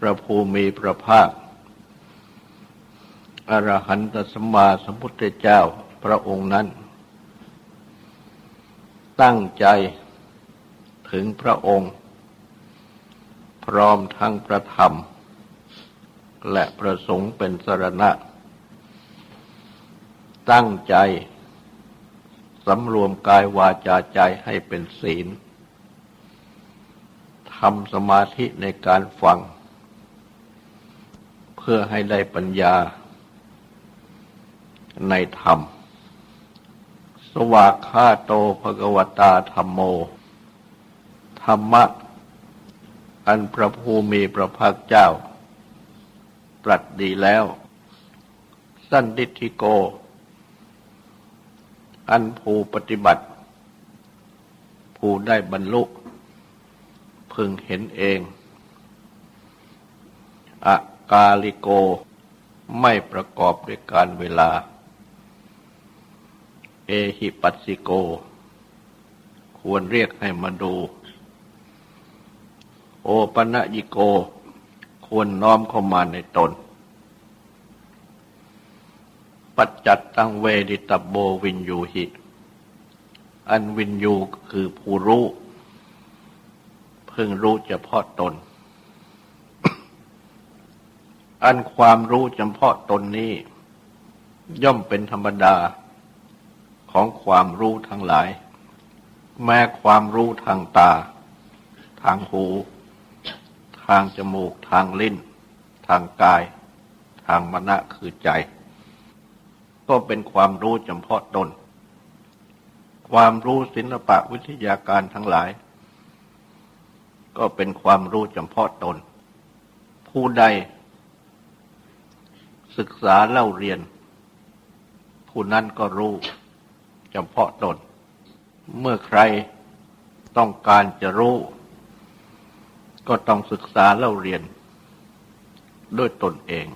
พระภูมิพระภาค อรหันตสมมาสมพุทธเจ้าพระองค์นั้น ตั้งใจถึงพระองค์ พร้อมทั้งประธรรม และประสงค์เป็นสรณะ ตั้งใจสำรวมกายวาจาใจให้เป็นศีลทำสมาธิในการฟัง เพื่อให้ได้ปัญญาในธรรม สวากขาโตภกวตาธรรมโม ธรรมะ อันพระภูมิพระภาคเจ้า ตรัสดีแล้ว สั้นดิธิโก อันภูปฏิบัติ ผู้ได้บรรลุ พึงเห็นเองอา กาลิโก ไม่ประกอบด้วยการเวลา เอหิปัสสิโก ควรเรียกให้มาดู โอปะนะยิโก ควรน้อมเข้ามาในตน ปัจจัตตังเวดิตโบวินยูหิ อันวินยูคือผู้รู้เพิ่งรู้เฉพาะตน อันความรู้เฉพาะตนนี้ ย่อมเป็นธรรมดาของความรู้ทั้งหลาย แม้ความรู้ทางตา ทางหู ทางจมูก ทางลิ้น ทางกาย ทางมณะคือใจ ก็เป็นความรู้เฉพาะตน ความรู้ศิลปะวิทยาการทั้งหลาย ก็เป็นความรู้เฉพาะตน ผู้ใด ศึกษาเล่าเรียน ผู้นั้นก็รู้จำเพาะตน เมื่อใครต้องการจะรู้ ก็ต้องศึกษาเล่าเรียน ด้วยตนเอง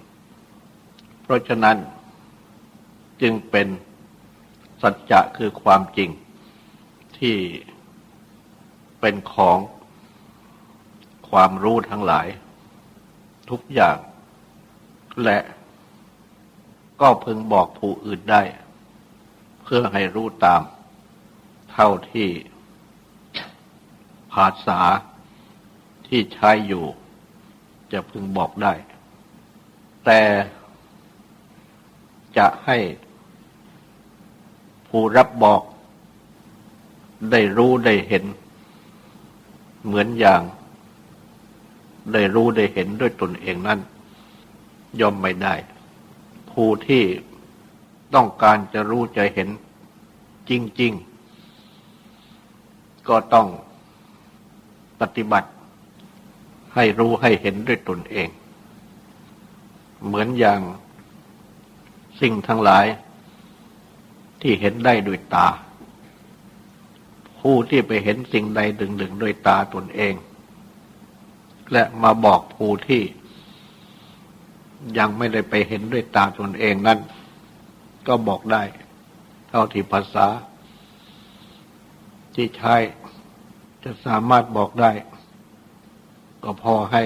เพราะฉะนั้นจึงเป็นสัจจะคือความจริงที่เป็นของความรู้ทั้งหลาย ทุกอย่างและ ก็พึงบอกผู้อื่นได้ เพื่อให้รู้ตาม เท่าที่ภาษาที่ใช้อยู่ จะพึงบอกได้ แต่จะให้ผู้รับบอกได้รู้ได้เห็น เหมือนอย่าง ได้รู้ได้เห็นด้วยตนเองนั้นย่อมไม่ได้ ผู้ที่ต้องการจะรู้จะเห็นจริง ๆ ก็ต้องปฏิบัติให้รู้ให้เห็นด้วยตนเอง เหมือนอย่างสิ่งทั้งหลายที่เห็นได้ด้วยตา ผู้ที่ไปเห็นสิ่งใดดึงดึงด้วยตาตนเอง และมาบอกผู้ที่ ยังไม่ได้ไปเห็นด้วยตาตนเองนั้น ก็บอกได้ เท่าที่ภาษา ที่ใช้จะสามารถบอกได้ ก็พอให้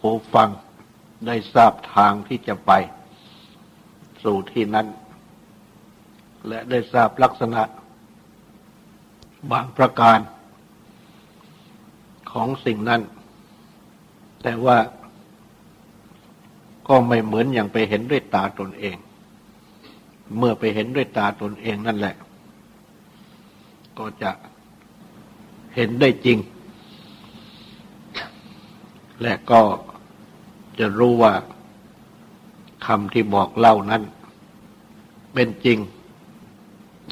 ผู้ฟังได้ทราบทางที่จะไป สู่ที่นั้น และได้ทราบลักษณะ บางประการ ของสิ่งนั้น แต่ว่า ก็ไม่เหมือนอย่างไปเห็นด้วยตาตนเอง เมื่อไปเห็นด้วยตาตนเองนั่นแหละ ก็จะเห็นได้จริง และก็จะรู้ว่าคำที่บอกเล่านั้น เป็นจริง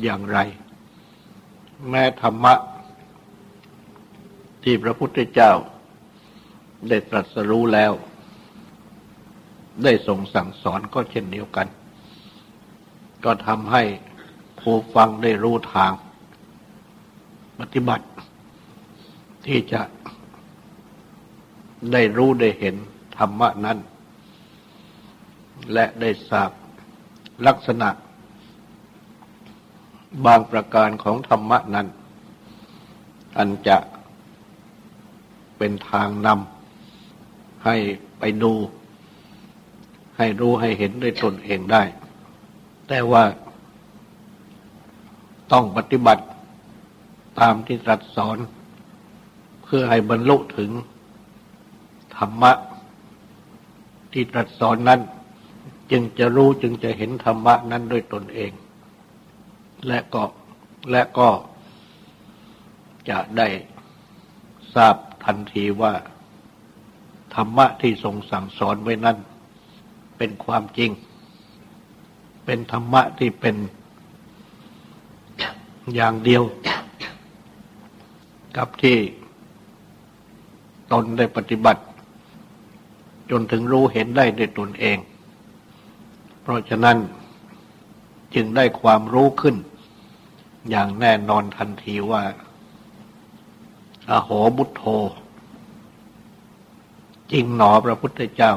อย่างไร แม้ธรรมะ ที่พระพุทธเจ้า ได้ตรัสรู้แล้ว ได้ทรงสั่งสอนก็เช่นเดียวกัน ก็ทำให้ผู้ฟังได้รู้ทาง ปฏิบัติ ที่จะได้รู้ได้เห็นธรรมะนั้น และได้ทราบลักษณะ บางประการของธรรมะนั้น อันจะเป็นทางนำให้ไปดู ให้รู้ให้เห็นด้วยตนเองได้ แต่ว่าต้องปฏิบัติตามที่ตรัสสอน เพื่อให้บรรลุถึงธรรมะ ที่ตรัสสอนนั้น จึงจะรู้จึงจะเห็นธรรมะนั้นด้วยตนเอง และก็และก็จะได้ทราบทันทีว่า ธรรมะที่ทรงสั่งสอนไว้นั้น เป็นความจริง เป็นธรรมะที่เป็นอย่างเดียว กับที่ตนได้ปฏิบัติ จนถึงรู้เห็นได้ด้วยตนเอง เพราะฉะนั้นจึงได้ความรู้ขึ้น อย่างแน่นอนทันทีว่าอโหบุตโธจริงหนอพระพุทธเจ้า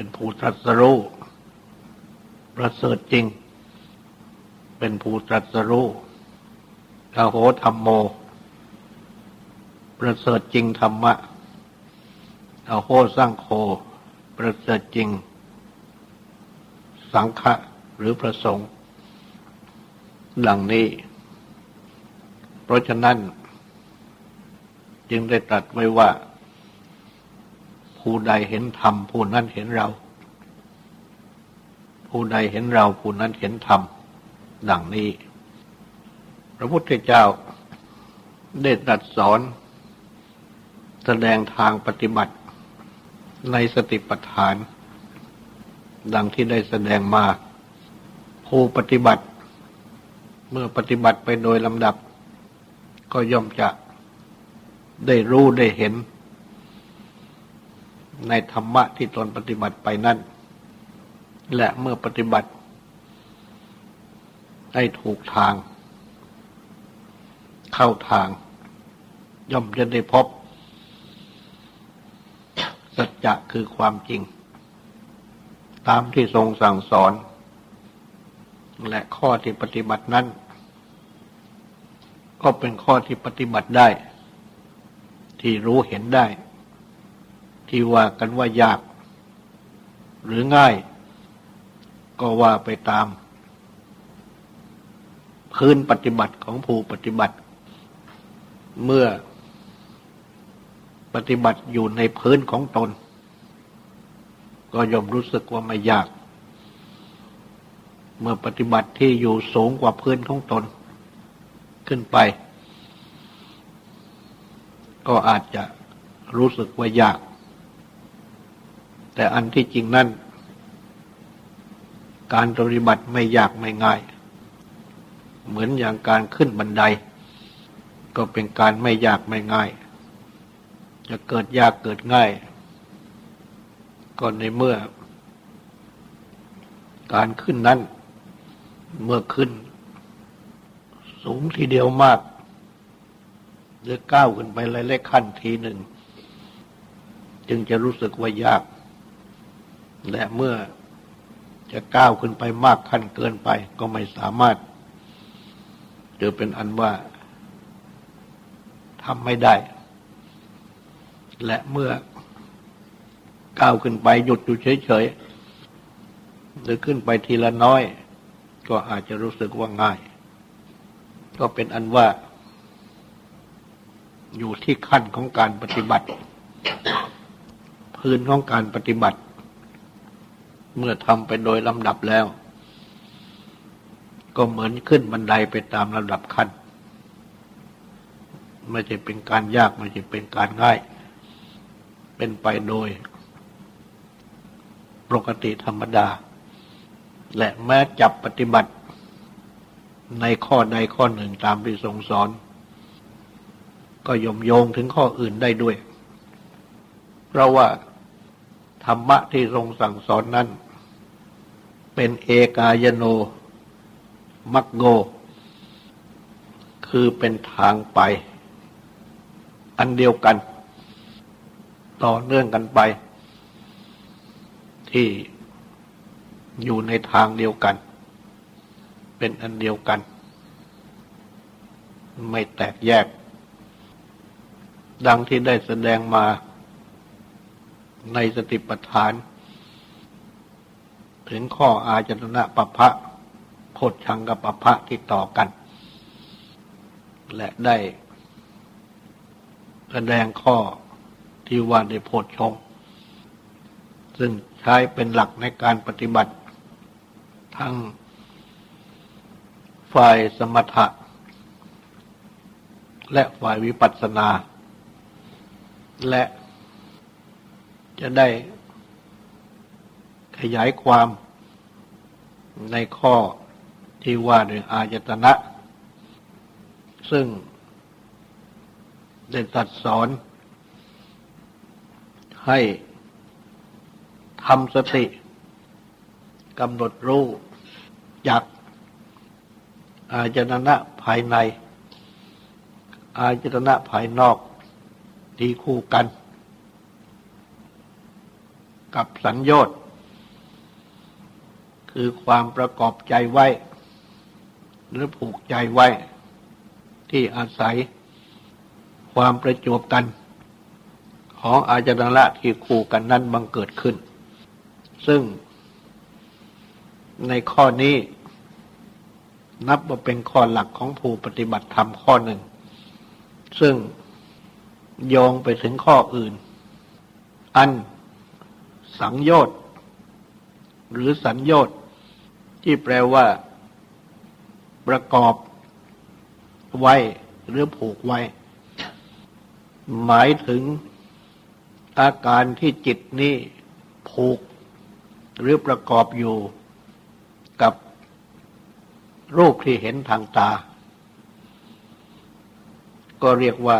เป็นผู้ตรัสรู้ประเสริฐจริง เป็นผู้ตรัสรู้อโหธรรมโม ประเสริฐจริงธรรมะอโหสร้างโค ประเสริฐจริง สังฆะหรือประสงค์หลังนี้ เพราะฉะนั้น จึงได้ตรัสไว้ว่า ผู้ใดเห็นธรรมผู้นั้นเห็นเรา ผู้ใดเห็นเราผู้นั้นเห็นธรรมดังนี้ พระพุทธเจ้าได้ตรัสสอน แสดงทางปฏิบัติในสติปัฏฐาน ดังที่ได้แสดงมา ผู้ปฏิบัติ เมื่อปฏิบัติไปโดยลำดับ ก็ย่อมจะได้รู้ได้เห็น ในธรรมะที่ตนปฏิบัติไปนั่น และเมื่อปฏิบัติให้ถูกทาง เข้าทาง ย่อมจะได้พบ สัจจะคือความจริง ตามที่ทรงสั่งสอน และข้อที่ปฏิบัตินั้น ก็เป็นข้อที่ปฏิบัติได้ ที่รู้เห็นได้ ที่ว่ากันว่ายาก หรือง่าย ก็ว่าไปตาม พื้นปฏิบัติของผู้ปฏิบัติ เมื่อปฏิบัติอยู่ในพื้นของตน ก็ย่อมรู้สึกว่าไม่ยาก เมื่อปฏิบัติที่อยู่สูงกว่าพื้นของตน ขึ้นไป ก็อาจจะรู้สึกว่ายาก แต่อันที่จริงนั่น การปฏิบัติไม่ยากไม่ง่าย เหมือนอย่างการขึ้นบันได ก็เป็นการไม่ยากไม่ง่าย จะเกิดยากเกิดง่าย ก็ในเมื่อ การขึ้นนั้น เมื่อขึ้น สูงทีเดียวมากหรือก้าวขึ้นไปหลายๆขั้นทีหนึ่ง จึงจะรู้สึกว่ายาก และเมื่อจะก้าวขึ้นไปมากขั้นเกินไปก็ไม่สามารถจะเป็นอันว่าทำไม่ได้ และเมื่อก้าวขึ้นไปหยุดอยู่เฉยๆหรือขึ้นไปทีละน้อย ก็อาจจะรู้สึกว่าง่าย ก็เป็นอันว่า อยู่ที่ขั้นของการปฏิบัติ พื้นของการปฏิบัติ เมื่อทำไปโดยลำดับแล้ว ก็เหมือนขึ้นบันไดไปตามลำดับขั้นไม่ใช่เป็นการยากไม่ใช่เป็นการง่าย เป็นไปโดย ปกติธรรมดา และแม้จับปฏิบัติ ในข้อใดข้อหนึ่งตามที่ทรงสอน ก็ยมโยงถึงข้ออื่นได้ด้วย เพราะว่าธรรมะที่ทรงสั่งสอนนั้น เป็นเอกายโน มักโก คือเป็นทางไป อันเดียวกัน ต่อเนื่องกันไป ที่อยู่ในทางเดียวกัน เป็นอันเดียวกัน ไม่แตกแยก ดังที่ได้แสดงมาในสติปัฏฐาน ถึงข้ออาจตนะปภะโพชังกับปภะที่ต่อกัน และได้แสดงข้อที่ว่าในโพชง ซึ่งใช้เป็นหลักในการปฏิบัติ ทั้งฝ่ายสมถะ และฝ่ายวิปัสสนา และจะได้ ขยายความในข้อที่ว่าด้วยอายตนะ ซึ่งได้ตัดสอนให้ทำสติกำหนดรู้จากอายตนะภายใน อายตนะภายนอกที่คู่กัน กับสัญญต์ คือความประกอบใจไว้ หรือผูกใจไว้ ที่อาศัยความประจวบกัน ของอาจารย์ละที่คู่กันนั้นบังเกิดขึ้น ซึ่งในข้อนี้นับว่าเป็นข้อหลักของผู้ปฏิบัติธรรมข้อหนึ่ง ซึ่งโยงไปถึงข้ออื่น อันสังโยชน์หรือสัญโยชน์ ที่แปลว่า ประกอบไว้หรือผูกไว้ หมายถึงอาการที่จิตนี้ผูก หรือประกอบอยู่กับรูปที่เห็นทางตา ก็เรียกว่า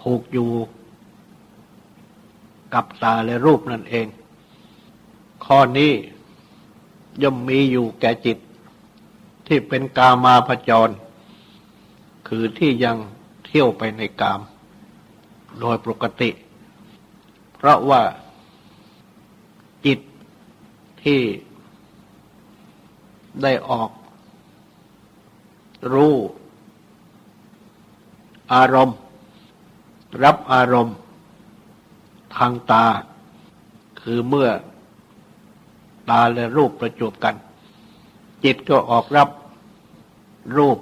ผูกอยู่กับตาและรูปนั่นเอง ข้อนี้ ย่อมมีอยู่แก่จิต ที่เป็นกามาพจร คือที่ยังเที่ยวไปในกาม โดยปกติ เพราะว่าจิตที่ได้ออก รู้ อารมณ์ รับอารมณ์ ทางตา คือเมื่อ ตาและรูปประจบกัน จิตก็ออกรับรูป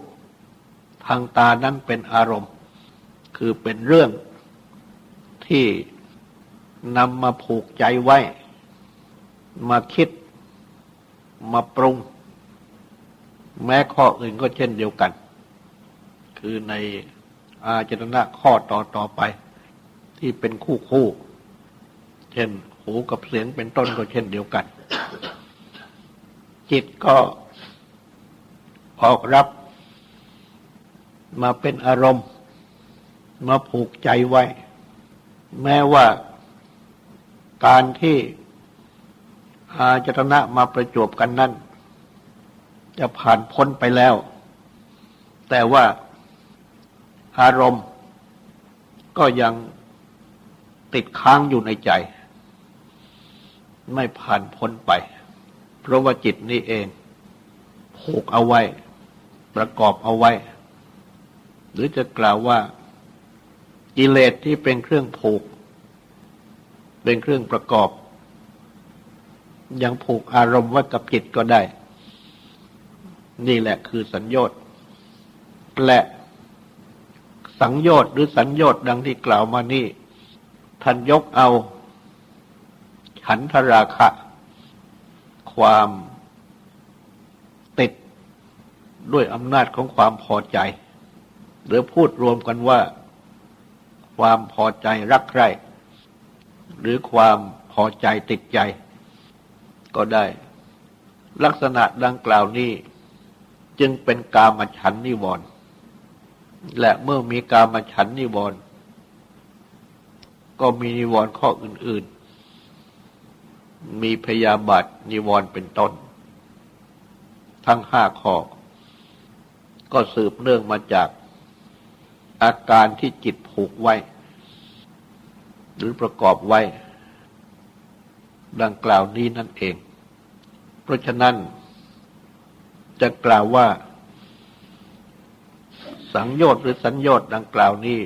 ทางตานั้นเป็นอารมณ์ คือเป็นเรื่องที่นำมาผูกใจไว้ มาคิดมาปรุง แม้ข้ออื่นก็เช่นเดียวกัน คือในอาจตนะข้อต่อต่อไป ที่เป็นคู่คู่ เช่น หูกับเสียงเป็นต้นก็เช่นเดียวกัน จิตก็ออกรับมาเป็นอารมณ์ มาผูกใจไว้ แม้ว่าการที่อาจตนะมาประจบกันนั้นจะผ่านพ้นไปแล้ว แต่ว่าอารมณ์ก็ยังติดค้างอยู่ในใจ ไม่ผ่านพ้นไป เพราะว่าจิตนี้เองผูกเอาไว้ ประกอบเอาไว้ หรือจะกล่าวว่ากิเลสที่เป็นเครื่องผูก เป็นเครื่องประกอบ ยังผูกอารมณ์ไว้กับจิตก็ได้ นี่แหละคือสัญญต์และสังโยชน์หรือสัญญต์ดังที่กล่าวมานี่ท่านยกเอาฉันทราคะ ความติดด้วยอำนาจของความพอใจ หรือพูดรวมกันว่า ความพอใจรักใคร่หรือความพอใจติดใจ ก็ได้ ลักษณะดังกล่าวนี้ จึงเป็นกามฉันนิวรณ์และเมื่อมีกามฉันนิวรณ์ก็มีนิวรณ์ข้ออื่น มีพยาบาทนิวรณ์เป็นต้น ทั้งห้าข้อ ก็สืบเนื่องมาจากอาการที่จิตผูกไว้ หรือประกอบไว้ ดังกล่าวนี้นั่นเอง เพราะฉะนั้นจะกล่าวว่า สังโยชน์หรือสัญญน์ดังกล่าวนี้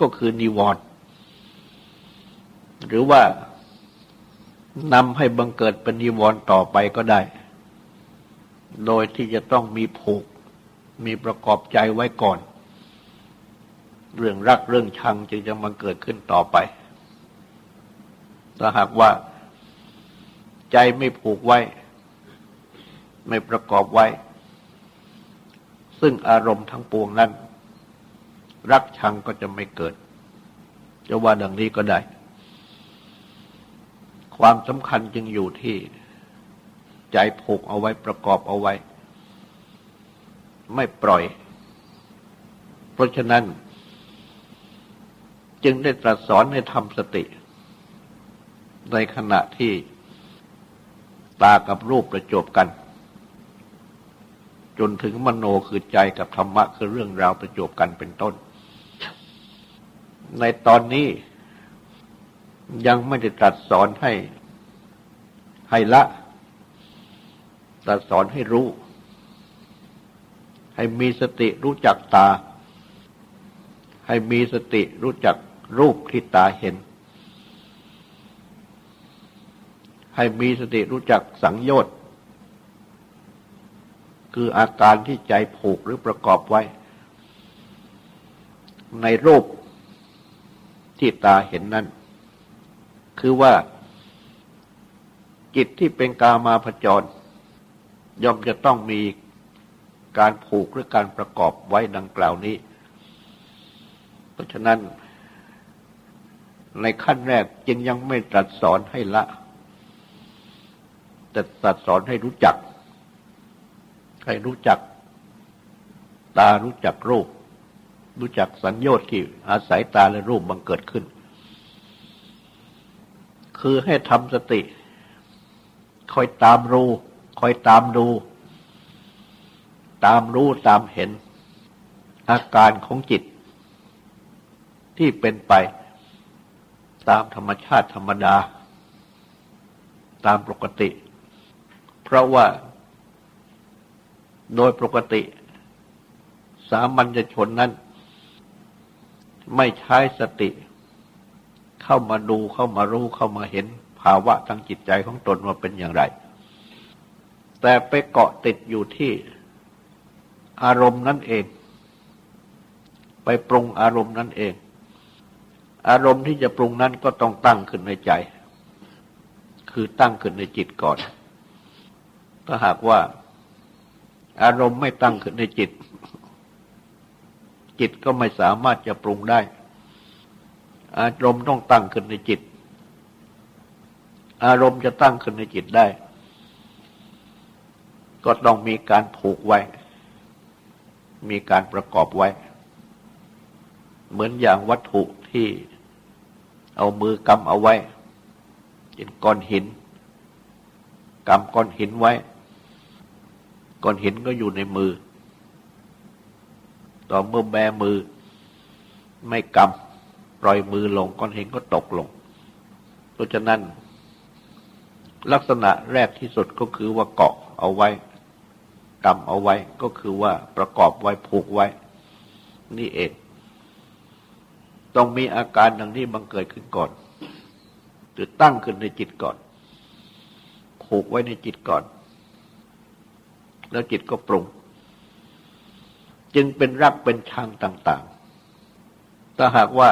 ก็คือนิวรณ์หรือว่า นำให้บังเกิดเป็นนิวรณ์ต่อไปก็ได้ โดยที่จะต้องมีผูก มีประกอบใจไว้ก่อน เรื่องรักเรื่องชังจึงจะมาเกิดขึ้นต่อไป ถ้าหากว่าใจไม่ผูกไว้ ไม่ประกอบไว้ ซึ่งอารมณ์ทั้งปวงนั้น รักชังก็จะไม่เกิด จะว่าดังนี้ก็ได้ ความสำคัญจึงอยู่ที่ใจผูกเอาไว้ประกอบเอาไว้ ไม่ปล่อย เพราะฉะนั้น จึงได้ตรัสสอนให้ทำสติ ในขณะที่ตากับรูปประจบกัน จนถึงมโนคือใจกับธรรมะคือเรื่องราวประจบกันเป็นต้น ในตอนนี้ ยังไม่ได้ตรัสสอนให้ ให้ละตรัสสอนให้รู้ ให้มีสติรู้จักตา ให้มีสติรู้จักรูปที่ตาเห็น ให้มีสติรู้จักสังโยชน์ คืออาการที่ใจผูกหรือประกอบไว้ ในรูปที่ตาเห็นนั้น คือว่า จิตที่เป็นกามาผจร ย่อมจะต้องมีการผูกหรือการประกอบไว้ดังกล่าวนี้ เพราะฉะนั้น ในขั้นแรกจึงยังไม่ตรัสสอนให้ละ แต่ตรัสสอนให้รู้จัก ให้รู้จัก ตารู้จักรูป รู้จักสัญญน์ที่อาศัยตาและรูปบังเกิดขึ้น คือให้ทำสติ คอยตามรู้ คอยตามดู ตามรู้ตามเห็น อาการของจิต ที่เป็นไป ตามธรรมชาติธรรมดา ตามปกติ เพราะว่า โดยปกติ สามัญชนนั้น ไม่ใช้สติ เข้ามาดูเข้ามารู้เข้ามาเห็นภาวะทางจิตใจของตนว่าเป็นอย่างไร แต่ไปเกาะติดอยู่ที่อารมณ์นั่นเอง ไปปรุงอารมณ์นั่นเอง อารมณ์ที่จะปรุงนั้นก็ต้องตั้งขึ้นในใจ คือตั้งขึ้นในจิตก่อน ถ้าหากว่า อารมณ์ไม่ตั้งขึ้นในจิต จิตก็ไม่สามารถจะปรุงได้ อารมณ์ต้องตั้งขึ้นในจิต อารมณ์จะตั้งขึ้นในจิตได้ ก็ต้องมีการผูกไว้ มีการประกอบไว้ เหมือนอย่างวัตถุที่เอามือกำเอาไว้เป็นก้อนหินกำก้อนหินไว้ ก้อนหินก็อยู่ในมือ ต่อเมื่อแบมือไม่กำ ปล่อยมือลงก้อนหินก็ตกลง เพราะฉะนั้น ลักษณะแรกที่สุดก็คือว่าเกาะเอาไว้กำเอาไว้ก็คือว่าประกอบไว้ผูกไว้ นี่เองต้องมีอาการดังนี้บังเกิดขึ้นก่อนหรือตั้งขึ้นในจิตก่อน ผูกไว้ในจิตก่อน แล้วจิตก็ปรุง จึงเป็นรักเป็นชังต่าง ๆ ถ้าหากว่า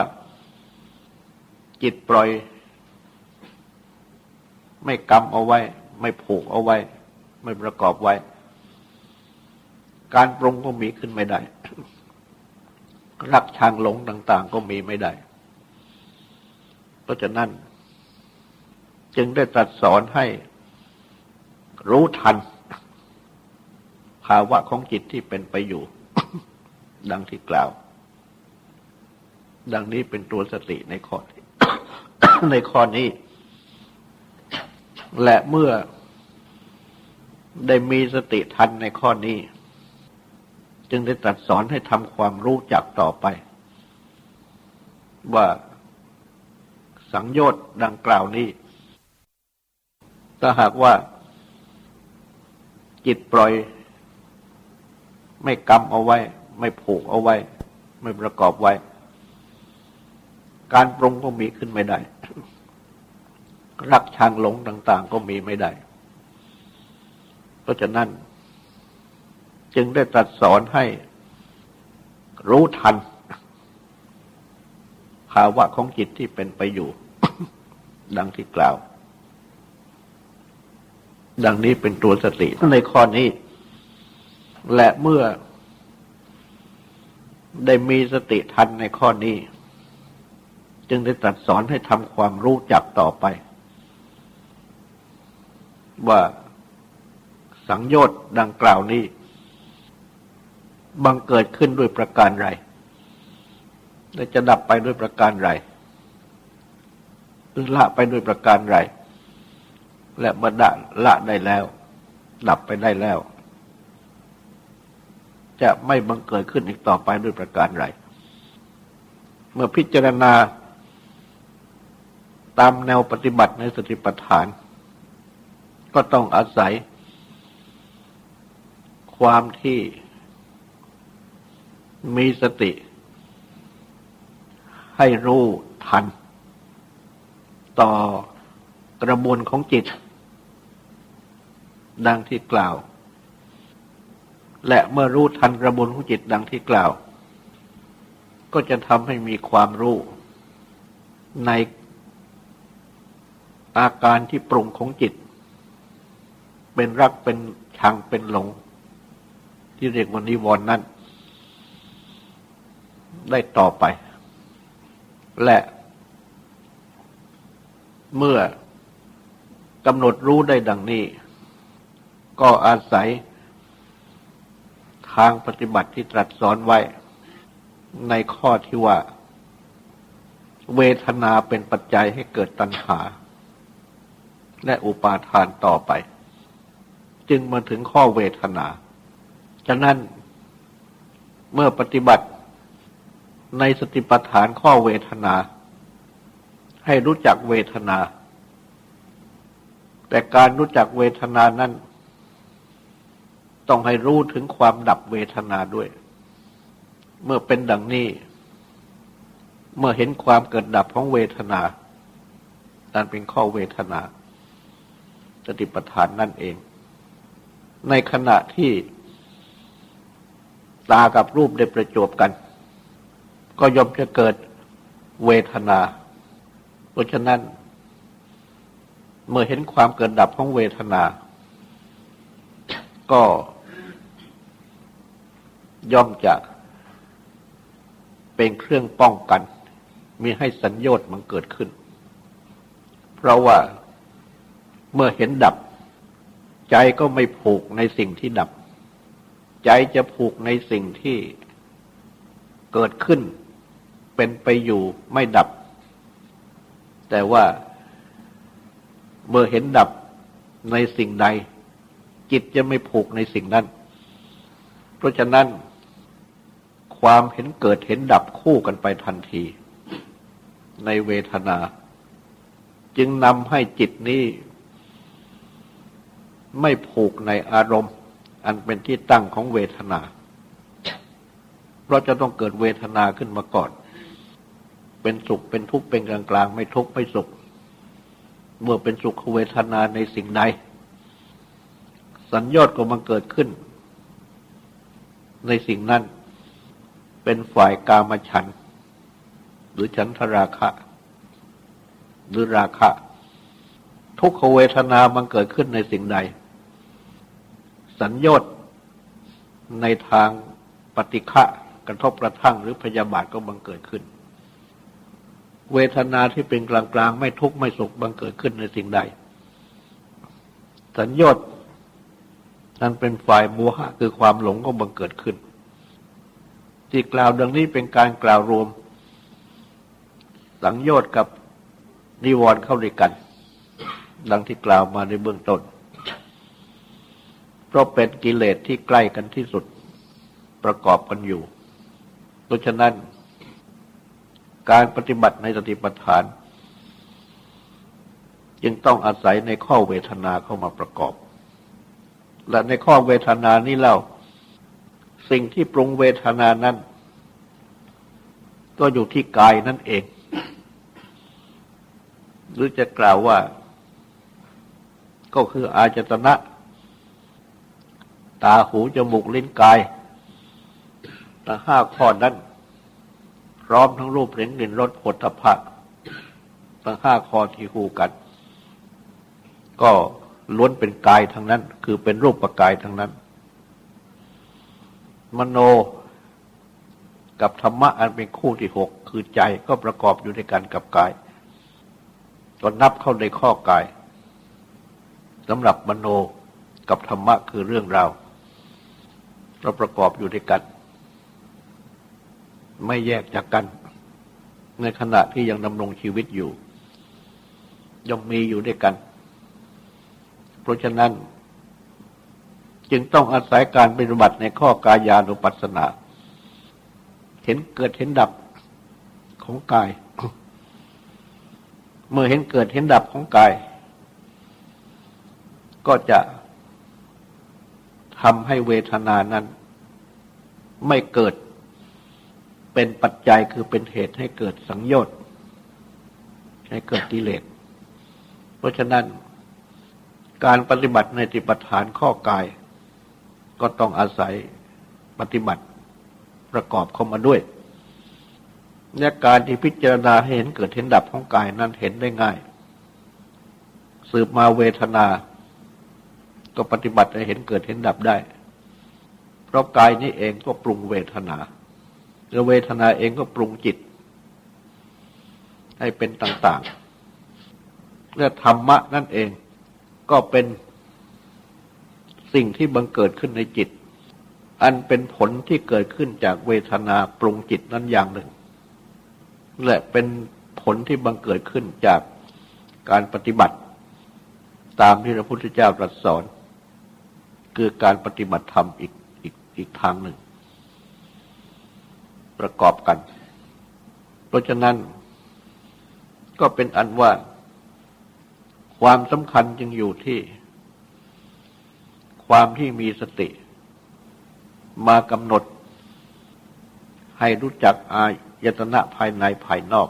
จิตปล่อย ไม่กำเอาไว้ ไม่ผูกเอาไว้ ไม่ประกอบไว้ การปรุงก็มีขึ้นไม่ได้ รักชังหลงต่าง ๆ ก็มีไม่ได้ เพราะฉะนั้น จึงได้ตรัสสอนให้รู้ทัน ภาวะของจิตที่เป็นไปอยู่ ดังที่กล่าว ดังนี้เป็นตัวสติในข้อ ในข้อนี้ และเมื่อได้มีสติทันในข้อนี้ จึงได้ตรัสสอนให้ทำความรู้จักต่อไป ว่าสังโยชน์ดังกล่าวนี้ ถ้าหากว่า จิตปล่อย ไม่กำเอาไว้ ไม่ผูกเอาไว้ ไม่ประกอบไว้ การปรุงก็มีขึ้นไม่ได้ รักชังหลงต่าง ๆ ก็มีไม่ได้ เพราะฉะนั้น จึงได้ตรัสสอนให้รู้ทัน ภาวะของจิตที่เป็นไปอยู่ ดังที่กล่าว ดังนี้เป็นตัวสติในข้อนี้ และเมื่อได้มีสติทันในข้อนี้ จึงได้ตรัสสอนให้ทำความรู้จักต่อไป ว่าสังโยชน์ดังกล่าวนี้ บังเกิดขึ้นด้วยประการไรและจะดับไปด้วยประการไรหรือละไปด้วยประการไรและบรรดาละได้แล้ว ดับไปได้แล้ว จะไม่บังเกิดขึ้นอีกต่อไปด้วยประการไรเมื่อพิจารณา ตามแนวปฏิบัติในสติปัฏฐาน ก็ต้องอาศัย ความที่มีสติ ให้รู้ทัน ต่อกระบวนของจิต ดังที่กล่าว และเมื่อรู้ทันกระบวนของจิตดังที่กล่าว ก็จะทำให้มีความรู้ใน อาการที่ปรุงของจิต เป็นรักเป็นชังเป็นหลง ที่เรียกว่านิวรณ์นั้น ได้ต่อไป และเมื่อกำหนดรู้ได้ดังนี้ ก็อาศัยทางปฏิบัติที่ตรัสสอนไว้ ในข้อที่ว่า เวทนาเป็นปัจจัยให้เกิดตัณหา และอุปาทานต่อไป จึงมาถึงข้อเวทนา ฉะนั้นเมื่อปฏิบัติในสติปัฏฐานข้อเวทนา ให้รู้จักเวทนา แต่การรู้จักเวทนานั้น ต้องให้รู้ถึงความดับเวทนาด้วย เมื่อเป็นดังนี้ เมื่อเห็นความเกิดดับของเวทนานั่นเป็นข้อเวทนา สติปัฏฐานนั่นเอง ในขณะที่ตากับรูปได้ประจบกัน ก็ย่อมจะเกิดเวทนา เพราะฉะนั้น เมื่อเห็นความเกิดดับของเวทนา ก็ย่อมจะเป็นเครื่องป้องกัน มีให้สัญญต์มันเกิดขึ้น เพราะว่า เมื่อเห็นดับ ใจก็ไม่ผูกในสิ่งที่ดับ ใจจะผูกในสิ่งที่เกิดขึ้น เป็นไปอยู่ไม่ดับ แต่ว่าเมื่อเห็นดับในสิ่งใด จิตจะไม่ผูกในสิ่งนั้น เพราะฉะนั้น ความเห็นเกิดเห็นดับคู่กันไปทันที ในเวทนา จึงนำให้จิตนี้ ไม่ผูกในอารมณ์ อันเป็นที่ตั้งของเวทนา เพราะจะต้องเกิดเวทนาขึ้นมาก่อน เป็นสุขเป็นทุกข์เป็นกลางกลางไม่ทุกข์ไม่สุข เมื่อเป็นสุขเวทนาในสิ่งใด สัญญอดก็มันเกิดขึ้น ในสิ่งนั้น เป็นฝ่ายกามฉัน หรือฉันทราคะ หรือราคะ ทุกขเวทนามันเกิดขึ้นในสิ่งใด สัญญอดในทางปฏิฆะกระทบกระทั่งหรือพยาบาทก็บังเกิดขึ้น เวทนาที่เป็นกลางๆไม่ทุกข์ไม่สุขบังเกิดขึ้นในสิ่งใด สัญญต์นั้นเป็นฝ่ายโมหะคือความหลงก็บังเกิดขึ้น ที่กล่าวดังนี้เป็นการกล่าวรวม สังโยชน์กับนิวรณ์เข้าด้วยกัน ดังที่กล่าวมาในเบื้องต้น เพราะเป็นกิเลสที่ใกล้กันที่สุดประกอบกันอยู่เพราะฉะนั้น การปฏิบัติในสติปัฏฐาน จึงต้องอาศัยในข้อเวทนาเข้ามาประกอบ และในข้อเวทนานี้เล่า สิ่งที่ปรุงเวทนานั้น ก็อยู่ที่กายนั่นเอง หรือจะกล่าวว่า ก็คืออาจตนะ ตาหูจมูกลิ้นกายทั้งห้าข้อนั้น พร้อมทั้งรูปเสียงกลิ่นรสผลพะทั้งห้าข้อที่คู่กัน ก็ล้วนเป็นกายทั้งนั้น คือเป็นรูปประกายทั้งนั้น มโนกับธรรมะอันเป็นคู่ที่หกคือใจก็ประกอบอยู่ในกันกับกายก็นับเข้าในข้อกาย สำหรับมโนกับธรรมะคือเรื่องราวเราประกอบอยู่ด้วยกัน ไม่แยกจากกัน ในขณะที่ยังดำรงชีวิตอยู่ย่อมมีอยู่ด้วยกัน เพราะฉะนั้น จึงต้องอาศัยการปฏิบัติในข้อกายานุปัสสนา เห็นเกิดเห็นดับของกาย เมื่อเห็นเกิดเห็นดับของกาย ก็จะทำให้เวทนานั้น ไม่เกิดเป็นปัจจัยคือเป็นเหตุให้เกิดสังโยชน์ให้เกิดกิเลส เพราะฉะนั้นการปฏิบัติในติปฐานข้อกาย ก็ต้องอาศัยปฏิบัติประกอบเข้ามาด้วยเนี่ยการที่พิจารณาเห็นเกิดเห็นดับของกายนั้นเห็นได้ง่าย สืบมาเวทนา ก็ปฏิบัติให้เห็นเกิดเห็นดับได้ เพราะกายนี้เองก็ปรุงเวทนาแล้วเวทนาเองก็ปรุงจิต ให้เป็นต่างๆและธรรมะนั่นเองก็เป็นสิ่งที่บังเกิดขึ้นในจิต อันเป็นผลที่เกิดขึ้นจากเวทนาปรุงจิตนั้นอย่างหนึ่ง และเป็นผลที่บังเกิดขึ้นจากการปฏิบัติ ตามที่พระพุทธเจ้าตรัสสอน คือการปฏิบัติธรรมอีกอีกอีกทางหนึ่ง ประกอบกัน เพราะฉะนั้นก็เป็นอันว่า ความสำคัญจึงอยู่ที่ ความที่มีสติ มากำหนด ให้รู้จักอายตนะภายในภายนอก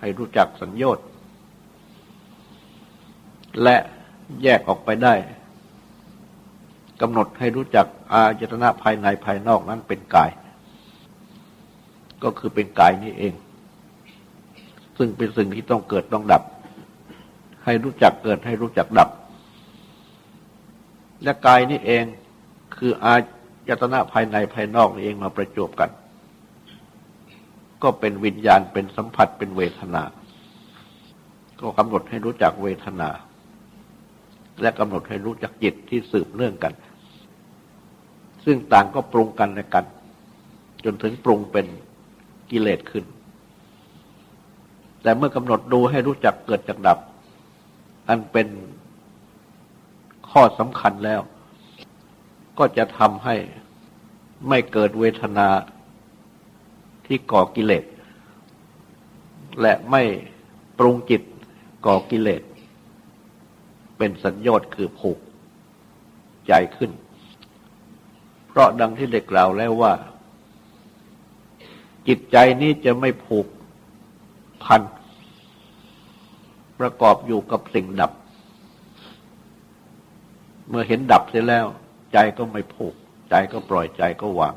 ให้รู้จักสัญญต์และแยกออกไปได้ กำหนดให้รู้จักอายตนะภายในภายนอกนั้นเป็นกาย ก็คือเป็นกายนี้เอง ซึ่งเป็นสิ่งที่ต้องเกิดต้องดับ ให้รู้จักเกิดให้รู้จักดับ และกายนี่เองคืออายตนะภายในภายนอกนี่เองมาประจบกัน ก็เป็นวิญญาณเป็นสัมผัสเป็นเวทนา ก็กำหนดให้รู้จักเวทนา และกำหนดให้รู้จักจิตที่สืบเนื่องกัน ซึ่งต่างก็ปรุงกันและกัน จนถึงปรุงเป็นกิเลสขึ้น แต่เมื่อกำหนดดูให้รู้จักเกิดจากดับ อันเป็นข้อสำคัญแล้ว ก็จะทำให้ไม่เกิดเวทนาที่ก่อกิเลส และไม่ปรุงจิตก่อกิเลส เป็นสัญญอดคือผูกใจขึ้น เพราะดังที่เด็กล่าวแล้วว่า จิตใจนี้จะไม่ผูกพัน ประกอบอยู่กับสิ่งดับ เมื่อเห็นดับเสร็จแล้ว ใจก็ไม่ผูก ใจก็ปล่อยใจก็วาง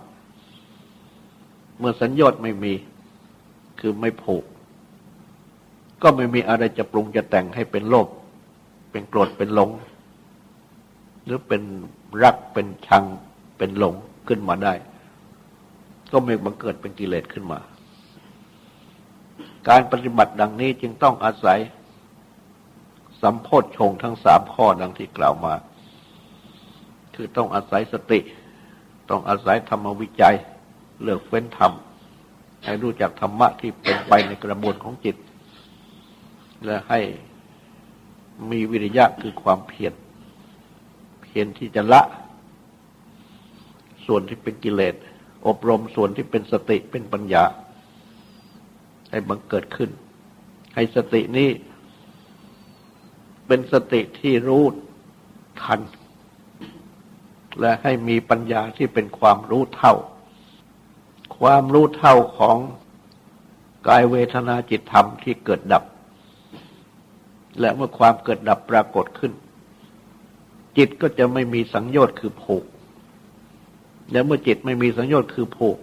เมื่อสัญญาณไม่มี คือไม่ผูก ก็ไม่มีอะไรจะปรุงจะแต่งให้เป็นโลภเป็นโกรธเป็นหลง หรือเป็นรักเป็นชัง เป็นหลงขึ้นมาได้ ก็ไม่บังเกิดเป็นกิเลสขึ้นมา การปฏิบัติดังนี้จึงต้องอาศัยสัมโพธชงทั้งสามข้อดังที่กล่าวมา คือต้องอาศัยสติ ต้องอาศัยธรรมวิจัย เลือกเฟ้นธรรม ให้รู้จักธรรมะที่เป็นไปในกระบวนของจิต และให้มีวิริยะคือความเพียร เพียรที่จะละ ส่วนที่เป็นกิเลส อบรมส่วนที่เป็นสติเป็นปัญญา ให้บังเกิดขึ้น ให้สตินี้ เป็นสติที่รู้ทัน และให้มีปัญญาที่เป็นความรู้เท่า ความรู้เท่าของกายเวทนาจิตธรรมที่เกิดดับ และเมื่อความเกิดดับปรากฏขึ้น จิตก็จะไม่มีสังโยชน์คือผูก แล้วเมื่อจิตไม่มีสัญญาคือผูก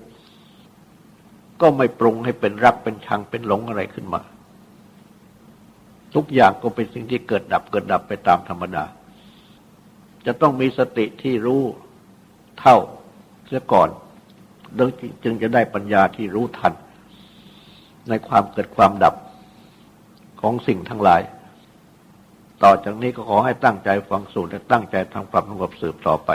ก็ไม่ปรุงให้เป็นรักเป็นชังเป็นหลงอะไรขึ้นมา ทุกอย่างก็เป็นสิ่งที่เกิดดับเกิดดับไปตามธรรมดา จะต้องมีสติที่รู้เท่าเสียก่อนจึงจะได้ปัญญาที่รู้ทัน ในความเกิดความดับของสิ่งทั้งหลาย ต่อจากนี้ก็ขอให้ตั้งใจฟังสูตรและตั้งใจทำความสงบสืบต่อไป